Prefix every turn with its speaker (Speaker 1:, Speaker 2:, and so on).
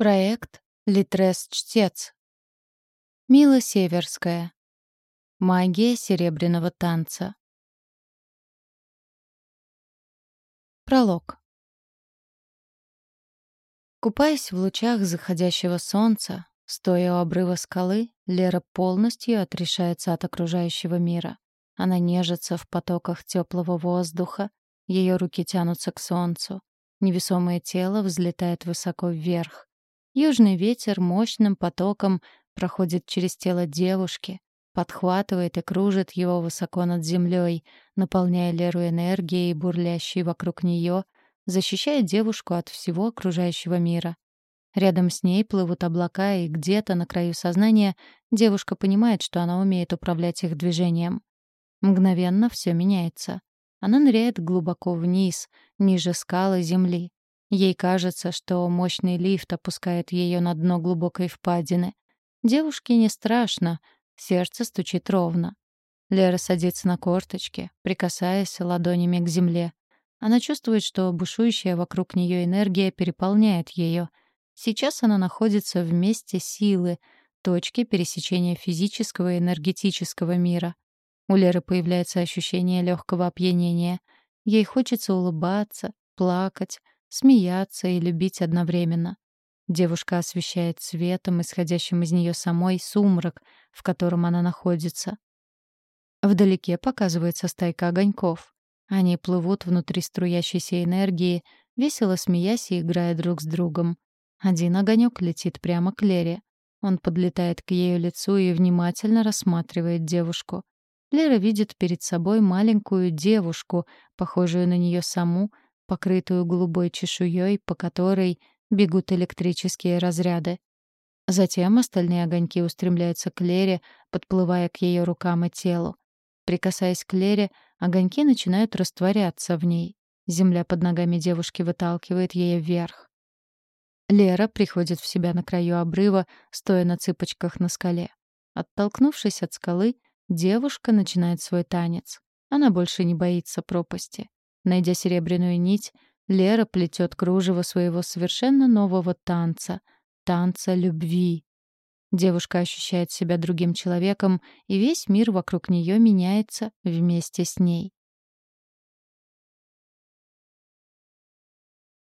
Speaker 1: Проект «Литрес-чтец». Мила Северская. Магия серебряного танца. Пролог. Купаясь в лучах заходящего солнца, стоя у обрыва скалы, Лера полностью отрешается от окружающего мира. Она нежится в потоках теплого воздуха, ее руки тянутся к солнцу. Невесомое тело взлетает высоко вверх. Южный ветер мощным потоком проходит через тело девушки, подхватывает и кружит его высоко над землей, наполняя Леру энергией, бурлящей вокруг нее, защищая девушку от всего окружающего мира. Рядом с ней плывут облака, и где-то на краю сознания девушка понимает, что она умеет управлять их движением. Мгновенно все меняется. Она ныряет глубоко вниз, ниже скалы земли. Ей кажется, что мощный лифт опускает ее на дно глубокой впадины. Девушке не страшно, сердце стучит ровно. Лера садится на корточки, прикасаясь ладонями к земле. Она чувствует, что бушующая вокруг нее энергия переполняет ее. Сейчас она находится в месте силы, точки пересечения физического и энергетического мира. У Леры появляется ощущение легкого опьянения. Ей хочется улыбаться, плакать, смеяться и любить одновременно. Девушка освещает светом, исходящим из нее самой, сумрак, в котором она находится. Вдалеке показывается стайка огоньков. Они плывут внутри струящейся энергии, весело смеясь и играя друг с другом. Один огонек летит прямо к Лере. Он подлетает к ее лицу и внимательно рассматривает девушку. Лера видит перед собой маленькую девушку, похожую на нее саму, покрытую голубой чешуей, по которой бегут электрические разряды. Затем остальные огоньки устремляются к Лере, подплывая к ее рукам и телу. Прикасаясь к Лере, огоньки начинают растворяться в ней. Земля под ногами девушки выталкивает ее вверх. Лера приходит в себя на краю обрыва, стоя на цыпочках на скале. Оттолкнувшись от скалы, девушка начинает свой танец. Она больше не боится пропасти. Найдя серебряную нить, Лера плетет кружево своего совершенно нового танца — танца любви. Девушка ощущает себя другим человеком, и весь мир вокруг нее меняется вместе с ней.